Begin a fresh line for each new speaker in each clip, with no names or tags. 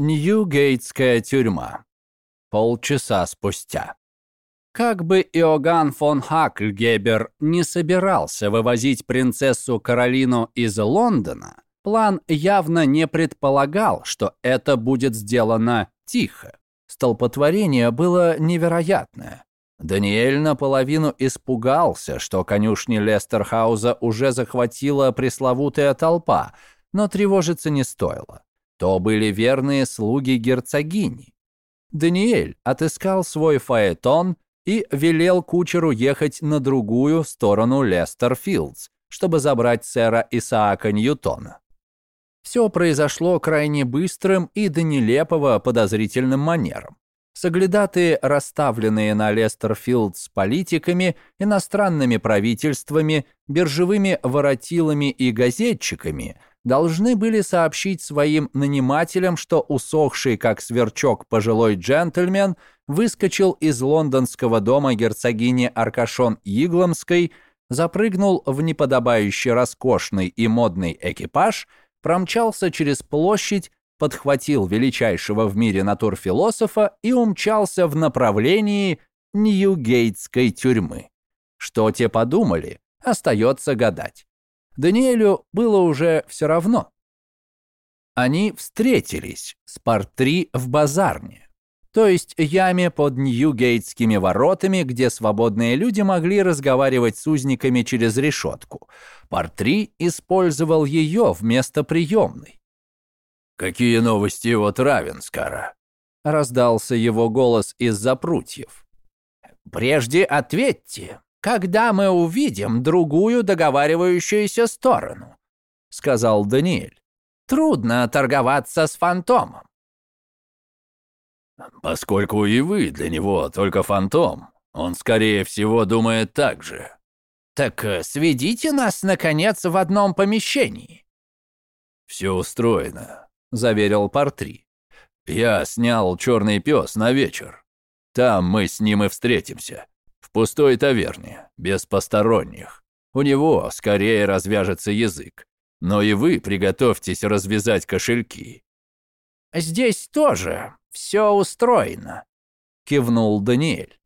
Ньюгейтская тюрьма. Полчаса спустя. Как бы Иоганн фон Хакльгебер не собирался вывозить принцессу Каролину из Лондона, план явно не предполагал, что это будет сделано тихо. Столпотворение было невероятное. Даниэль наполовину испугался, что конюшни Лестерхауза уже захватила пресловутая толпа, но тревожиться не стоило. То были верные слуги герцогини. Даниэль отыскал свой фаэтон и велел кучеру ехать на другую сторону Лестерфилдс, чтобы забрать сэра Исаака Ньютона. Все произошло крайне быстрым и до нелепого подозрительным манером. Соглядатые, расставленные на Лестерфилд с политиками, иностранными правительствами, биржевыми воротилами и газетчиками, должны были сообщить своим нанимателям, что усохший как сверчок пожилой джентльмен выскочил из лондонского дома герцогини Аркашон Игломской, запрыгнул в неподобающий роскошный и модный экипаж, промчался через площадь, подхватил величайшего в мире натурфилософа и умчался в направлении Ньюгейтской тюрьмы. Что те подумали, остается гадать. Даниэлю было уже все равно. Они встретились с Партри в базарне, то есть яме под Ньюгейтскими воротами, где свободные люди могли разговаривать с узниками через решетку. Партри использовал ее вместо приемной.
«Какие новости от Равенскара?»
— раздался его голос из-за прутьев. «Прежде ответьте, когда мы увидим другую договаривающуюся сторону», — сказал Даниэль. «Трудно торговаться с фантомом».
«Поскольку и вы для него только фантом, он, скорее всего, думает так же».
«Так э, сведите нас, наконец, в одном помещении».
«Все устроено», — заверил Партри. «Я снял черный пес на вечер. Там мы с ним и встретимся. В пустой таверне, без посторонних. У него скорее развяжется язык. Но и вы приготовьтесь развязать кошельки».
«Здесь тоже все устроено», — кивнул Даниэль.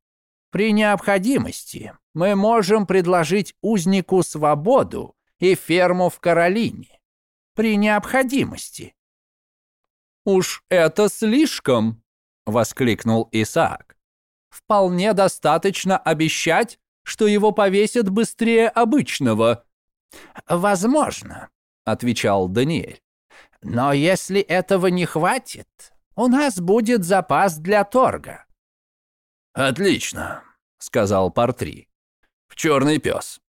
«При необходимости мы можем предложить узнику свободу и ферму в Каролине. При необходимости». «Уж это слишком!» — воскликнул Исаак вполне достаточно обещать, что его повесят быстрее обычного». «Возможно», — отвечал Даниэль. «Но если этого не хватит, у нас будет запас для торга».
«Отлично», — сказал Партри. «В черный пес.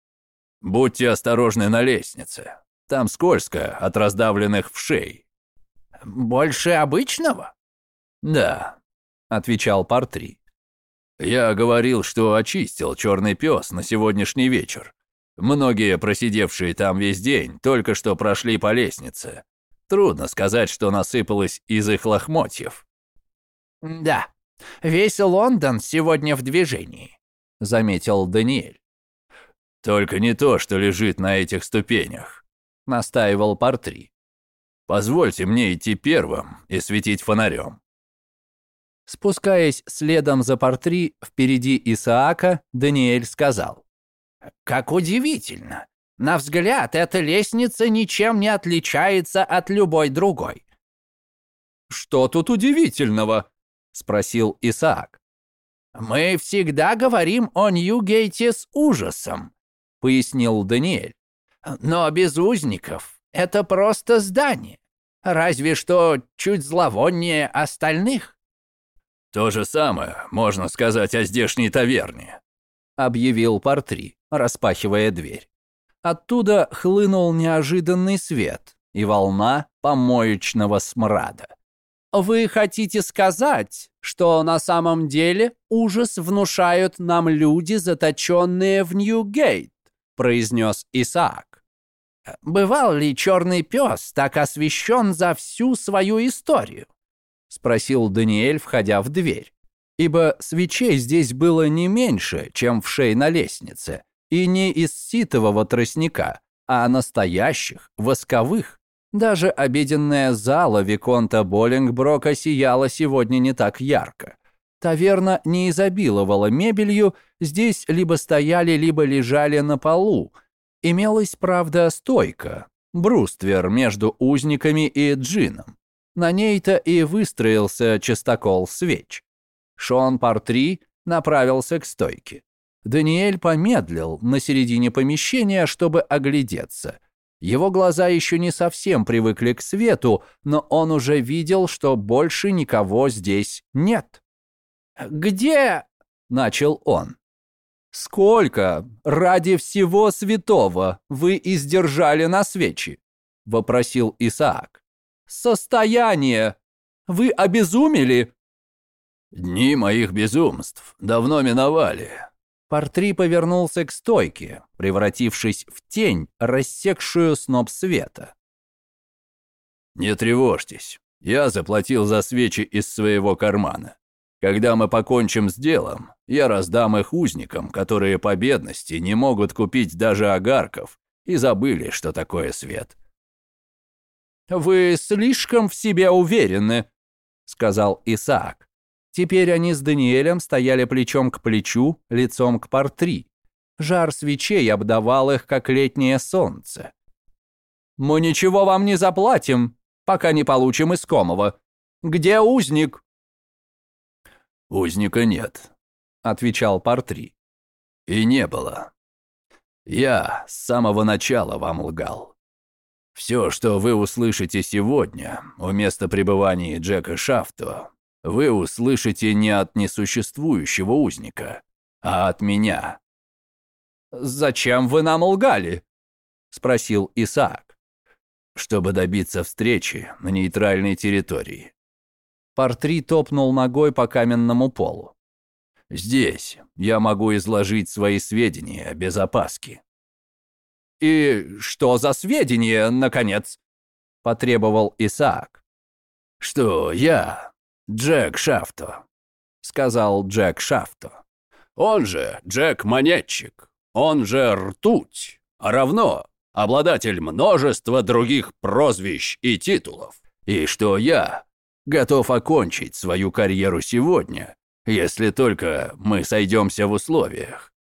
Будьте осторожны на лестнице. Там скользко от раздавленных вшей».
«Больше обычного?»
«Да», — отвечал Партри. Я говорил, что очистил черный пес на сегодняшний вечер. Многие, просидевшие там весь день, только что прошли по лестнице. Трудно сказать, что насыпалось из их лохмотьев.
«Да, весь Лондон сегодня в движении», — заметил Даниэль.
«Только не то, что лежит на этих ступенях», — настаивал Партри. «Позвольте мне идти первым и светить фонарем.
Спускаясь следом за портри впереди Исаака, Даниэль сказал. «Как удивительно! На взгляд, эта лестница ничем не отличается от любой другой». «Что тут удивительного?» — спросил Исаак. «Мы всегда говорим о Ньюгейте с ужасом», — пояснил Даниэль. «Но без узников это просто здание, разве что чуть зловоннее остальных».
«То же самое можно сказать о здешней таверне», — объявил Партри, распахивая дверь.
Оттуда хлынул неожиданный свет и волна помоечного смрада. «Вы хотите сказать, что на самом деле ужас внушают нам люди, заточенные в Ньюгейт?» — произнес Исаак. «Бывал ли черный пес так освещен за всю свою историю?» — спросил Даниэль, входя в дверь. Ибо свечей здесь было не меньше, чем в шей на лестнице, и не из ситового тростника, а настоящих, восковых. Даже обеденная зала Виконта Боллингброка сияла сегодня не так ярко. Таверна не изобиловала мебелью, здесь либо стояли, либо лежали на полу. Имелась, правда, стойка, бруствер между узниками и джином. На ней-то и выстроился частокол свеч. Шон Партри направился к стойке. Даниэль помедлил на середине помещения, чтобы оглядеться. Его глаза еще не совсем привыкли к свету, но он уже видел, что больше никого здесь нет. «Где?» — начал он. «Сколько ради всего святого вы издержали на свечи?» — вопросил Исаак. «Состояние! Вы обезумели?»
«Дни моих безумств давно миновали».
Портри повернулся к стойке, превратившись в тень, рассекшую сноп света.
«Не тревожьтесь, я заплатил за свечи из своего кармана. Когда мы покончим с делом, я раздам их узникам, которые по бедности не могут купить даже огарков и забыли, что такое свет.
«Вы слишком в себе уверены», — сказал Исаак. Теперь они с Даниэлем стояли плечом к плечу, лицом к портри. Жар свечей обдавал их, как летнее солнце. «Мы ничего вам не заплатим, пока не получим искомого. Где узник?»
«Узника нет», — отвечал Партри. «И не было. Я с самого начала вам лгал. Все, что вы услышите сегодня у места пребывания Джека Шафто, вы услышите не от несуществующего узника, а от меня».
«Зачем вы нам лгали?» — спросил Исаак.
«Чтобы добиться встречи на нейтральной территории.
Портри топнул ногой по каменному полу.
«Здесь я могу изложить свои сведения без опаски».
«И что за сведения, наконец?» — потребовал Исаак.
«Что я Джек Шафто», — сказал Джек Шафто. «Он же Джек Монетчик, он же Ртуть, а равно обладатель множества других прозвищ и титулов. И что я готов окончить свою карьеру сегодня, если только мы сойдемся в условиях.